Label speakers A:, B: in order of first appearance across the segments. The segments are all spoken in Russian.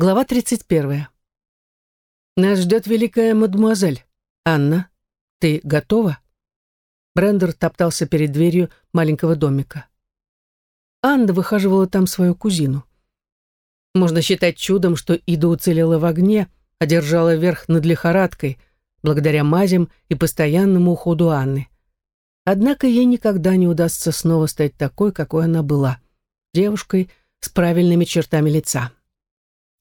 A: Глава 31. Нас ждет великая мадемуазель. Анна, ты готова? Брендер топтался перед дверью маленького домика. Анна выхаживала там свою кузину. Можно считать чудом, что Ида уцелела в огне, одержала верх над лихорадкой, благодаря мазям и постоянному уходу Анны. Однако ей никогда не удастся снова стать такой, какой она была, девушкой с правильными чертами лица.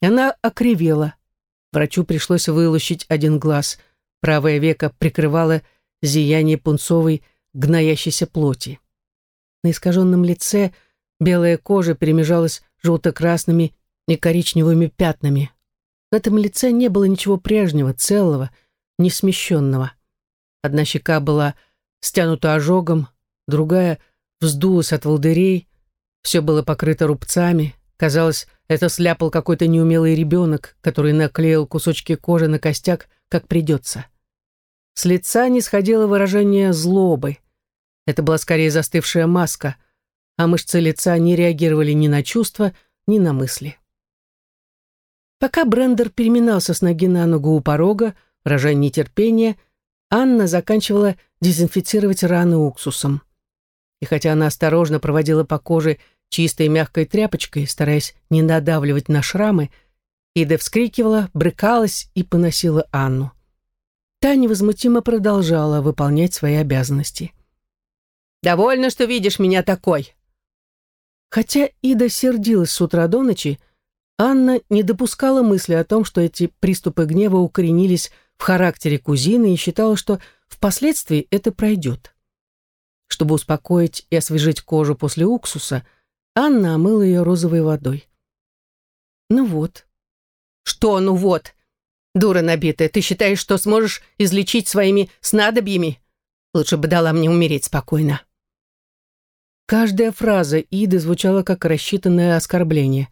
A: Она окривела. Врачу пришлось вылущить один глаз. Правое веко прикрывало зияние пунцовой, гноящейся плоти. На искаженном лице белая кожа перемежалась желто-красными и коричневыми пятнами. В этом лице не было ничего прежнего, целого, не смещенного. Одна щека была стянута ожогом, другая вздулась от волдырей, все было покрыто рубцами, казалось, это сляпал какой-то неумелый ребенок, который наклеил кусочки кожи на костяк, как придется. С лица не сходило выражение злобы. Это была скорее застывшая маска, а мышцы лица не реагировали ни на чувства, ни на мысли. Пока Брендер переминался с ноги на ногу у порога, выражая нетерпение, Анна заканчивала дезинфицировать раны уксусом. И хотя она осторожно проводила по коже чистой мягкой тряпочкой, стараясь не надавливать на шрамы, Ида вскрикивала, брыкалась и поносила Анну. Та невозмутимо продолжала выполнять свои обязанности. «Довольно, что видишь меня такой!» Хотя Ида сердилась с утра до ночи, Анна не допускала мысли о том, что эти приступы гнева укоренились в характере кузины и считала, что впоследствии это пройдет. Чтобы успокоить и освежить кожу после уксуса – Анна омыла ее розовой водой. «Ну вот». «Что «ну вот»? Дура набитая, ты считаешь, что сможешь излечить своими снадобьями? Лучше бы дала мне умереть спокойно». Каждая фраза Иды звучала как рассчитанное оскорбление.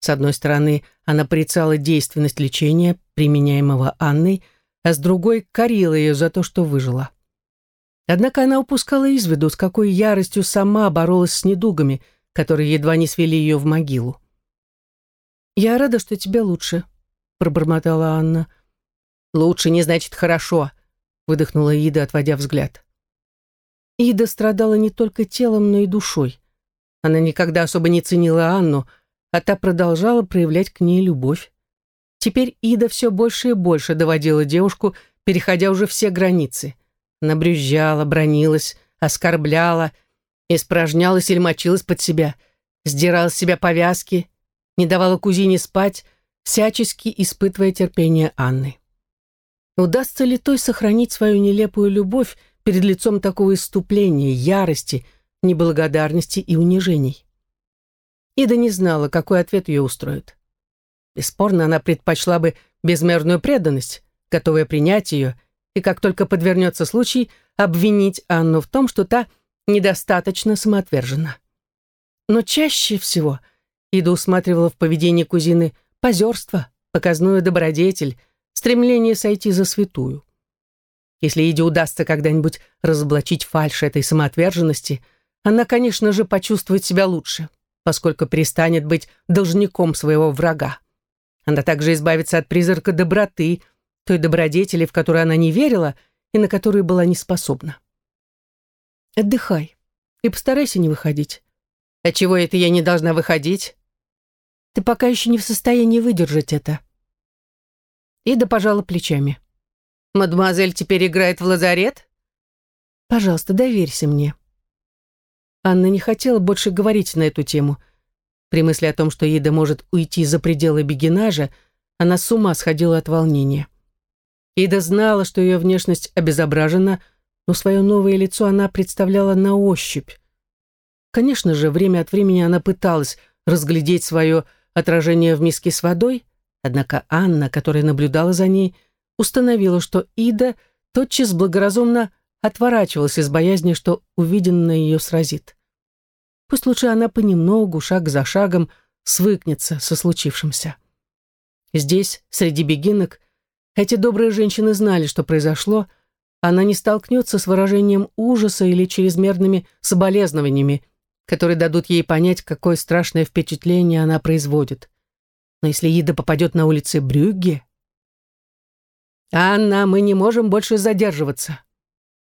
A: С одной стороны, она порицала действенность лечения, применяемого Анной, а с другой корила ее за то, что выжила. Однако она упускала из виду, с какой яростью сама боролась с недугами – которые едва не свели ее в могилу. «Я рада, что тебе лучше», — пробормотала Анна. «Лучше не значит хорошо», — выдохнула Ида, отводя взгляд. Ида страдала не только телом, но и душой. Она никогда особо не ценила Анну, а та продолжала проявлять к ней любовь. Теперь Ида все больше и больше доводила девушку, переходя уже все границы. Она брюзжала, бронилась, оскорбляла, Испражнялась или мочилась под себя, сдирала с себя повязки, не давала кузине спать, всячески испытывая терпение Анны. Удастся ли той сохранить свою нелепую любовь перед лицом такого иступления, ярости, неблагодарности и унижений? Ида не знала, какой ответ ее устроит. Бесспорно, она предпочла бы безмерную преданность, готовая принять ее, и как только подвернется случай, обвинить Анну в том, что та – недостаточно самоотверженно. Но чаще всего Ида усматривала в поведении кузины позерство, показную добродетель, стремление сойти за святую. Если Иде удастся когда-нибудь разоблачить фальшь этой самоотверженности, она, конечно же, почувствует себя лучше, поскольку перестанет быть должником своего врага. Она также избавится от призрака доброты, той добродетели, в которую она не верила и на которую была не способна. Отдыхай и постарайся не выходить. А чего это я не должна выходить? Ты пока еще не в состоянии выдержать это. Ида пожала плечами. Мадемуазель теперь играет в лазарет? Пожалуйста, доверься мне. Анна не хотела больше говорить на эту тему. При мысли о том, что Ида может уйти за пределы бегинажа, она с ума сходила от волнения. Ида знала, что ее внешность обезображена, но свое новое лицо она представляла на ощупь. Конечно же, время от времени она пыталась разглядеть свое отражение в миске с водой, однако Анна, которая наблюдала за ней, установила, что Ида тотчас благоразумно отворачивалась из боязни, что увиденное ее сразит. Пусть лучше она понемногу, шаг за шагом, свыкнется со случившимся. Здесь, среди бегинок, эти добрые женщины знали, что произошло, она не столкнется с выражением ужаса или чрезмерными соболезнованиями, которые дадут ей понять, какое страшное впечатление она производит. Но если Ида попадет на улицы Брюгге... «Анна, мы не можем больше задерживаться».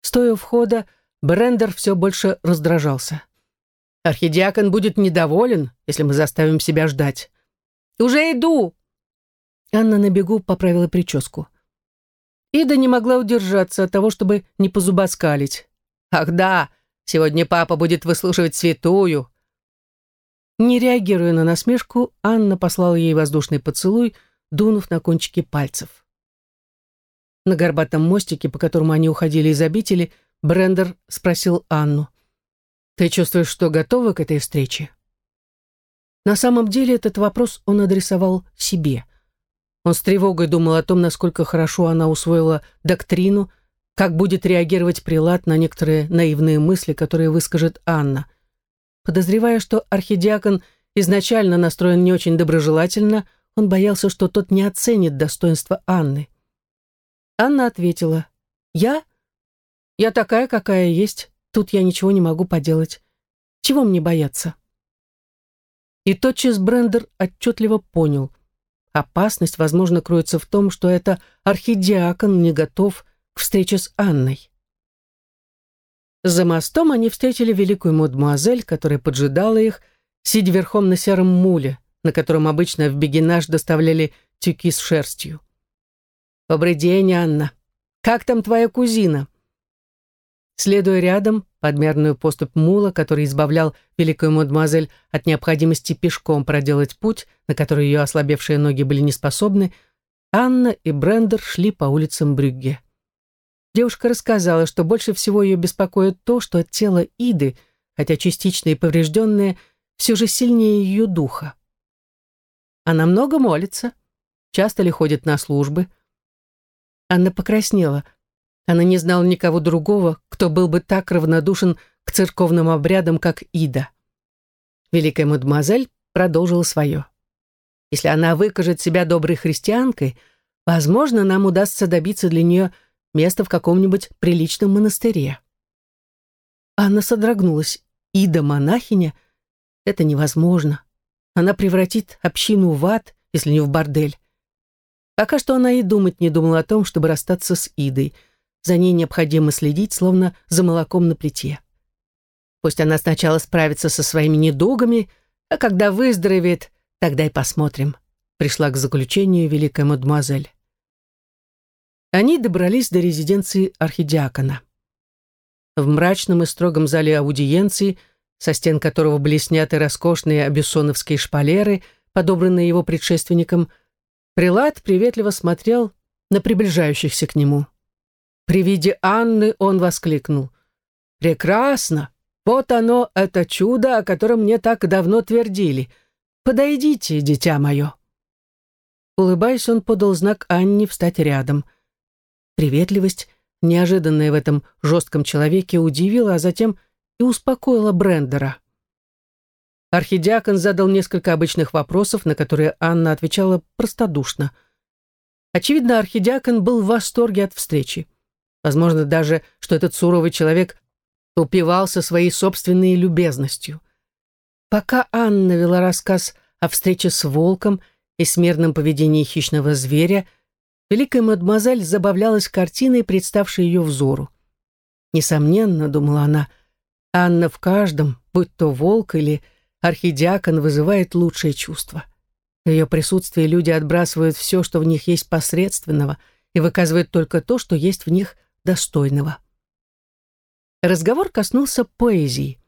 A: Стоя у входа, Брендер все больше раздражался. «Архидиакон будет недоволен, если мы заставим себя ждать». «Уже иду!» Анна на бегу поправила прическу. Ида не могла удержаться от того, чтобы не позубоскалить. «Ах да, сегодня папа будет выслушивать святую!» Не реагируя на насмешку, Анна послала ей воздушный поцелуй, дунув на кончики пальцев. На горбатом мостике, по которому они уходили из обители, Брендер спросил Анну. «Ты чувствуешь, что готова к этой встрече?» На самом деле этот вопрос он адресовал себе. Он с тревогой думал о том, насколько хорошо она усвоила доктрину, как будет реагировать прилад на некоторые наивные мысли, которые выскажет Анна. Подозревая, что архидиакон изначально настроен не очень доброжелательно, он боялся, что тот не оценит достоинства Анны. Анна ответила, «Я? Я такая, какая есть. Тут я ничего не могу поделать. Чего мне бояться?» И тотчас Брендер отчетливо понял. Опасность, возможно, кроется в том, что это архидиакон не готов к встрече с Анной. За мостом они встретили великую мадемуазель, которая поджидала их, сидя верхом на сером муле, на котором обычно в бегинаж доставляли тюки с шерстью. «Добрый день, Анна. Как там твоя кузина?» Следуя рядом, подмерную поступь мула, который избавлял великую мадемуазель от необходимости пешком проделать путь, на который ее ослабевшие ноги были неспособны, Анна и Брендер шли по улицам Брюгге. Девушка рассказала, что больше всего ее беспокоит то, что тело Иды, хотя частично и поврежденное, все же сильнее ее духа. Она много молится, часто ли ходит на службы. Анна покраснела. Она не знала никого другого, кто был бы так равнодушен к церковным обрядам, как Ида. Великая мадемуазель продолжила свое. Если она выкажет себя доброй христианкой, возможно, нам удастся добиться для нее место в каком-нибудь приличном монастыре. Анна содрогнулась. Ида-монахиня? Это невозможно. Она превратит общину в ад, если не в бордель. Пока что она и думать не думала о том, чтобы расстаться с Идой. За ней необходимо следить, словно за молоком на плите. Пусть она сначала справится со своими недугами, а когда выздоровеет, тогда и посмотрим. Пришла к заключению великая мадемуазель. Они добрались до резиденции архидиакона. В мрачном и строгом зале аудиенции, со стен которого были сняты роскошные абиссоновские шпалеры, подобранные его предшественником, прилад приветливо смотрел на приближающихся к нему. При виде Анны он воскликнул. «Прекрасно! Вот оно, это чудо, о котором мне так давно твердили. Подойдите, дитя мое!» Улыбаясь, он подал знак Анне встать рядом – Приветливость, неожиданная в этом жестком человеке, удивила, а затем и успокоила Брендера. Архидиакон задал несколько обычных вопросов, на которые Анна отвечала простодушно. Очевидно, архидиакон был в восторге от встречи. Возможно даже, что этот суровый человек упивался своей собственной любезностью. Пока Анна вела рассказ о встрече с волком и смирном поведении хищного зверя, Великая мадемуазель забавлялась картиной, представшей ее взору. Несомненно, думала она, Анна в каждом, будь то волк или архидиакон, вызывает лучшее чувство. В ее присутствии люди отбрасывают все, что в них есть посредственного, и выказывают только то, что есть в них достойного. Разговор коснулся поэзии.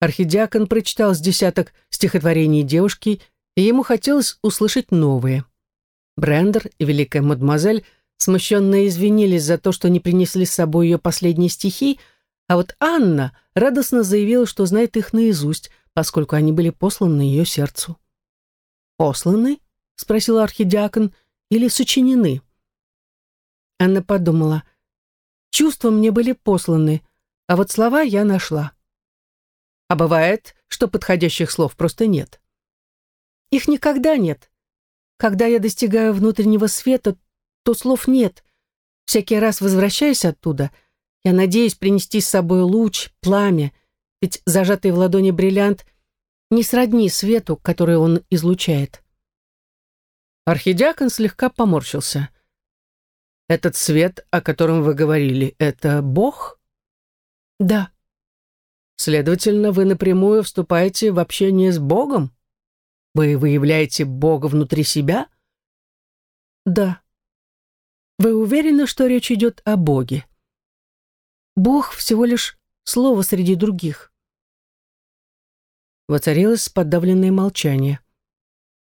A: Архидиакон прочитал с десяток стихотворений девушки, и ему хотелось услышать новые – Брендер и великая мадемуазель смущенно извинились за то, что не принесли с собой ее последние стихи, а вот Анна радостно заявила, что знает их наизусть, поскольку они были посланы ее сердцу. «Посланы?» — спросил архидиакон. «Или сочинены?» Анна подумала. «Чувства мне были посланы, а вот слова я нашла. А бывает, что подходящих слов просто нет. Их никогда нет, когда я достигаю внутреннего света, то слов нет. Всякий раз возвращаясь оттуда, я надеюсь принести с собой луч, пламя, ведь зажатый в ладони бриллиант не сродни свету, который он излучает. Архидиакон слегка поморщился. «Этот свет, о котором вы говорили, это Бог?» «Да». «Следовательно, вы напрямую вступаете в общение с Богом? Вы выявляете Бога внутри себя?» «Да». «Вы уверены, что речь идет о Боге?» «Бог всего лишь слово среди других». Воцарилось подавленное молчание.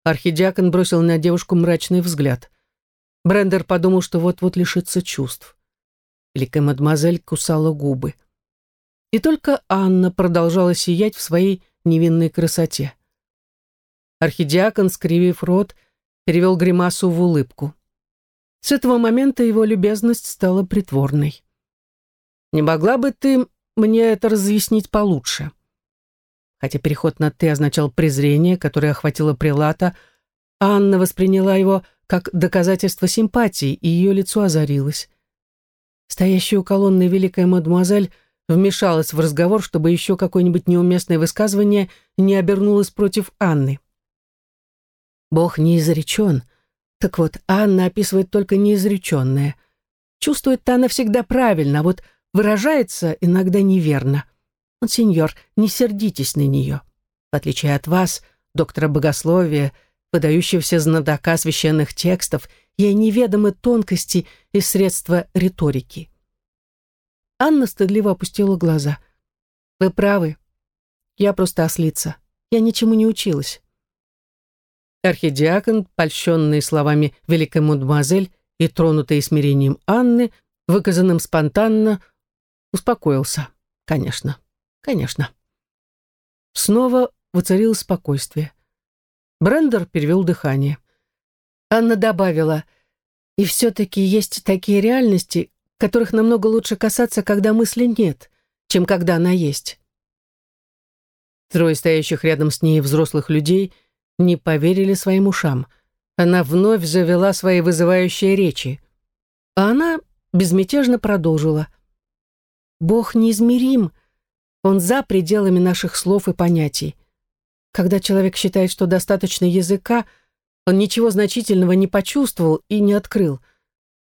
A: Архидиакон бросил на девушку мрачный взгляд. Брендер подумал, что вот-вот лишится чувств. Великая мадемуазель кусала губы. И только Анна продолжала сиять в своей невинной красоте. Архидиакон, скривив рот, перевел гримасу в улыбку. С этого момента его любезность стала притворной. «Не могла бы ты мне это разъяснить получше?» Хотя переход на «ты» означал презрение, которое охватило Прилата, Анна восприняла его как доказательство симпатии, и ее лицо озарилось. Стоящая у колонны великая мадемуазель вмешалась в разговор, чтобы еще какое-нибудь неуместное высказывание не обернулось против Анны. Бог не изречен. Так вот, Анна описывает только неизреченное. Чувствует-то она всегда правильно, а вот выражается иногда неверно. Монсеньор, не сердитесь на нее. В отличие от вас, доктора богословия, выдающегося знатока священных текстов, ей неведомы тонкости и средства риторики. Анна стыдливо опустила глаза. «Вы правы. Я просто ослица. Я ничему не училась». Архидиакон, польщенный словами великой мадемуазель и тронутый смирением Анны, выказанным спонтанно, успокоился. Конечно. Конечно. Снова воцарилось спокойствие. Брендер перевел дыхание. Анна добавила, «И все-таки есть такие реальности, которых намного лучше касаться, когда мысли нет, чем когда она есть». Трое стоящих рядом с ней взрослых людей не поверили своим ушам. Она вновь завела свои вызывающие речи. А она безмятежно продолжила. «Бог неизмерим, он за пределами наших слов и понятий. Когда человек считает, что достаточно языка, он ничего значительного не почувствовал и не открыл.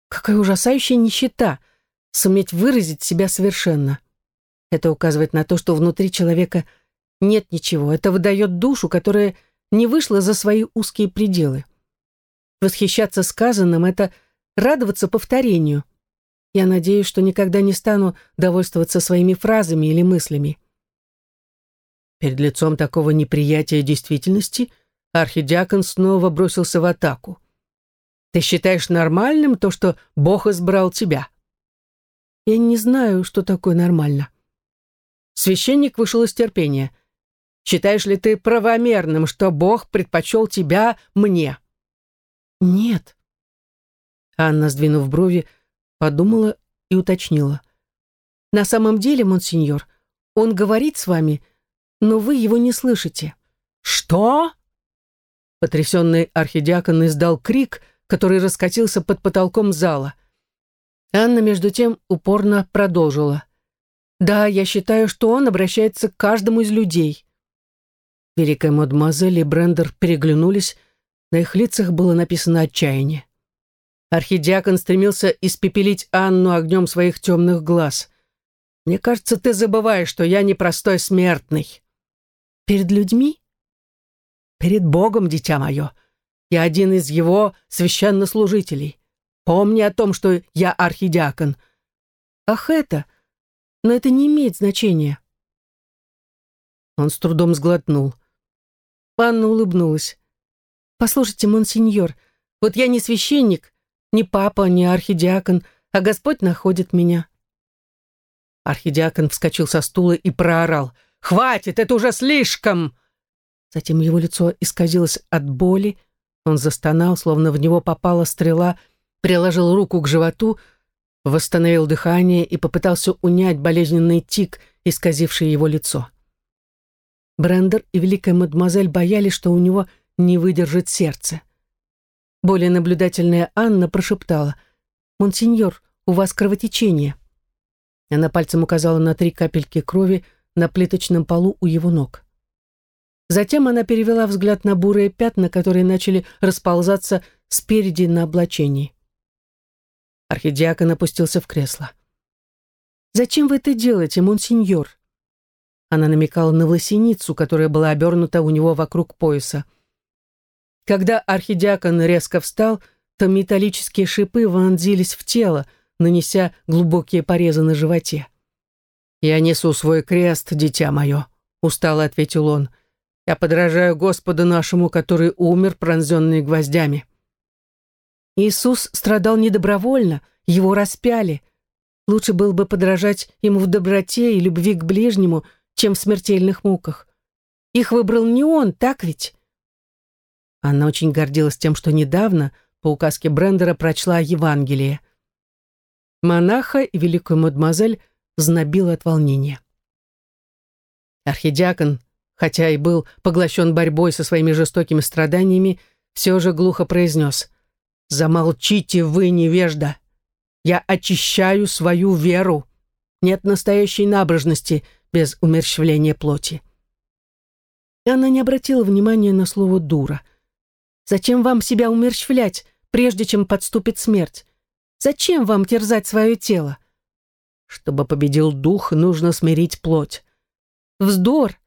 A: Какая ужасающая нищета суметь выразить себя совершенно. Это указывает на то, что внутри человека нет ничего. Это выдает душу, которая не вышла за свои узкие пределы. Восхищаться сказанным — это радоваться повторению — я надеюсь, что никогда не стану довольствоваться своими фразами или мыслями. Перед лицом такого неприятия действительности архидиакон снова бросился в атаку. «Ты считаешь нормальным то, что Бог избрал тебя?» «Я не знаю, что такое нормально». Священник вышел из терпения. «Считаешь ли ты правомерным, что Бог предпочел тебя мне?» «Нет». Анна, сдвинув брови, подумала и уточнила. «На самом деле, монсеньор, он говорит с вами, но вы его не слышите». «Что?» Потрясенный архидиакон издал крик, который раскатился под потолком зала. Анна, между тем, упорно продолжила. «Да, я считаю, что он обращается к каждому из людей». Великая мадемуазель и Брендер переглянулись, на их лицах было написано отчаяние. Архидиакон стремился испепелить Анну огнем своих темных глаз. «Мне кажется, ты забываешь, что я непростой смертный». «Перед людьми?» «Перед Богом, дитя мое. Я один из его священнослужителей. Помни о том, что я архидиакон». «Ах, это? Но это не имеет значения». Он с трудом сглотнул. Анна улыбнулась. «Послушайте, монсеньор, вот я не священник, ни папа, ни архидиакон, а Господь находит меня». Архидиакон вскочил со стула и проорал. «Хватит, это уже слишком!» Затем его лицо исказилось от боли. Он застонал, словно в него попала стрела, приложил руку к животу, восстановил дыхание и попытался унять болезненный тик, исказивший его лицо. Брендер и великая мадемуазель боялись, что у него не выдержит сердце. Более наблюдательная Анна прошептала. «Монсеньор, у вас кровотечение». Она пальцем указала на три капельки крови на плиточном полу у его ног. Затем она перевела взгляд на бурые пятна, которые начали расползаться спереди на облачении. Архидиакон опустился в кресло. «Зачем вы это делаете, монсеньор?» Она намекала на власеницу, которая была обернута у него вокруг пояса. Когда архидиакон резко встал, то металлические шипы вонзились в тело, нанеся глубокие порезы на животе. «Я несу свой крест, дитя мое», — устало ответил он. «Я подражаю Господу нашему, который умер, пронзенный гвоздями». Иисус страдал недобровольно, его распяли. Лучше было бы подражать ему в доброте и любви к ближнему, чем в смертельных муках. Их выбрал не он, так ведь? Она очень гордилась тем, что недавно, по указке Брендера, прочла Евангелие. Монаха и великую мадемуазель знобила от волнения. Архидиакон, хотя и был поглощен борьбой со своими жестокими страданиями, все же глухо произнес «Замолчите вы, невежда! Я очищаю свою веру! Нет настоящей набожности без умерщвления плоти!» И она не обратила внимания на слово «дура». «Зачем вам себя умерщвлять, прежде чем подступит смерть? Зачем вам терзать свое тело? Чтобы победил дух, нужно смирить плоть. Вздор!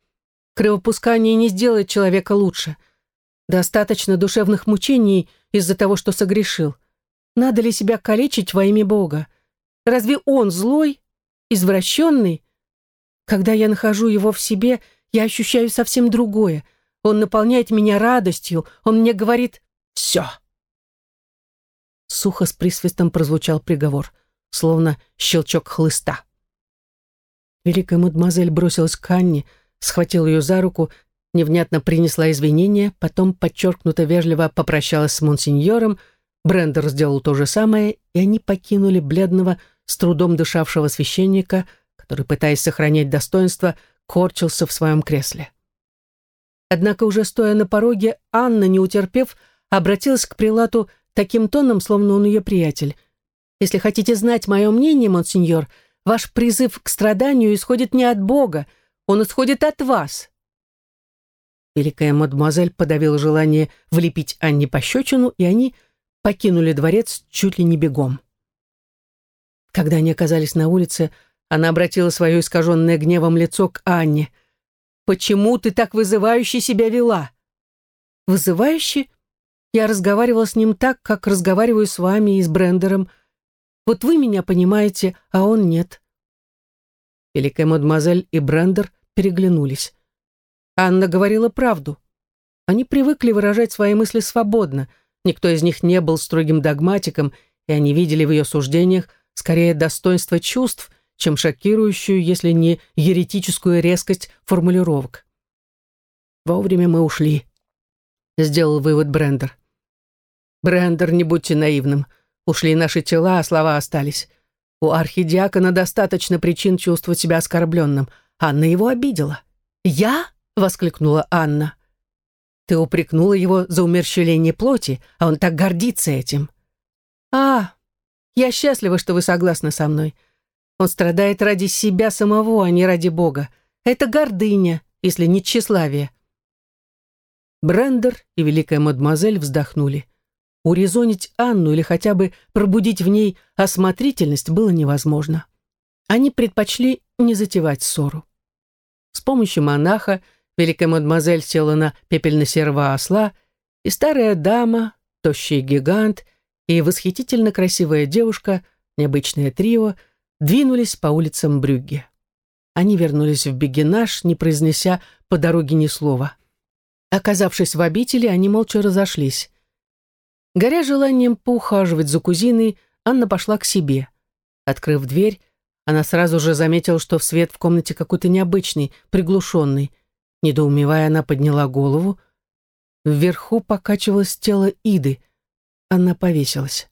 A: Кровопускание не сделает человека лучше. Достаточно душевных мучений из-за того, что согрешил. Надо ли себя калечить во имя Бога? Разве он злой, извращенный? Когда я нахожу его в себе, я ощущаю совсем другое. Он наполняет меня радостью, он мне говорит «все». Сухо с присвистом прозвучал приговор словно щелчок хлыста. Великая мадемуазель бросилась к Анне, схватила ее за руку, невнятно принесла извинения, потом подчеркнуто вежливо попрощалась с монсеньором, Брендер сделал то же самое, и они покинули бледного, с трудом дышавшего священника, который, пытаясь сохранять достоинство, корчился в своем кресле. Однако уже стоя на пороге, Анна, не утерпев, обратилась к прилату таким тоном, словно он ее приятель — если хотите знать мое мнение, монсеньор, ваш призыв к страданию исходит не от Бога, он исходит от вас». Великая мадемуазель подавила желание влепить Анне пощечину, и они покинули дворец чуть ли не бегом. Когда они оказались на улице, она обратила свое искаженное гневом лицо к Анне. «Почему ты так вызывающе себя вела?» «Вызывающе? Я разговаривала с ним так, как разговариваю с вами и с Брендером. Вот вы меня понимаете, а он нет». Великая мадемуазель и Брендер переглянулись. Анна говорила правду. Они привыкли выражать свои мысли свободно. Никто из них не был строгим догматиком, и они видели в ее суждениях скорее достоинство чувств, чем шокирующую, если не еретическую резкость формулировок. «Вовремя мы ушли», — сделал вывод Брендер. «Брендер, не будьте наивным. Ушли наши тела, а слова остались. У архидиакона достаточно причин чувствовать себя оскорбленным. Анна его обидела. «Я?» — воскликнула Анна. «Ты упрекнула его за умерщвление плоти, а он так гордится этим». «А, я счастлива, что вы согласны со мной. Он страдает ради себя самого, а не ради Бога. Это гордыня, если не тщеславие». Брендер и великая мадемуазель вздохнули. Урезонить Анну или хотя бы пробудить в ней осмотрительность было невозможно. Они предпочли не затевать ссору. С помощью монаха великая мадемуазель села на пепельно-серого осла, и старая дама, тощий гигант и восхитительно красивая девушка, необычное трио, двинулись по улицам Брюгге. Они вернулись в Бегенаш, не произнеся по дороге ни слова. Оказавшись в обители, они молча разошлись. Горя желанием поухаживать за кузиной, Анна пошла к себе. Открыв дверь, она сразу же заметила, что в свет в комнате какой-то необычный, приглушенный. Недоумевая, она подняла голову. Вверху покачивалось тело Иды. Она повесилась.